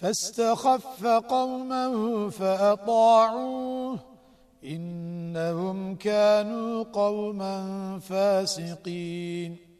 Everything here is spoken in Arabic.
فاستخف قوما فأطاعوه إنهم كانوا قوما فاسقين.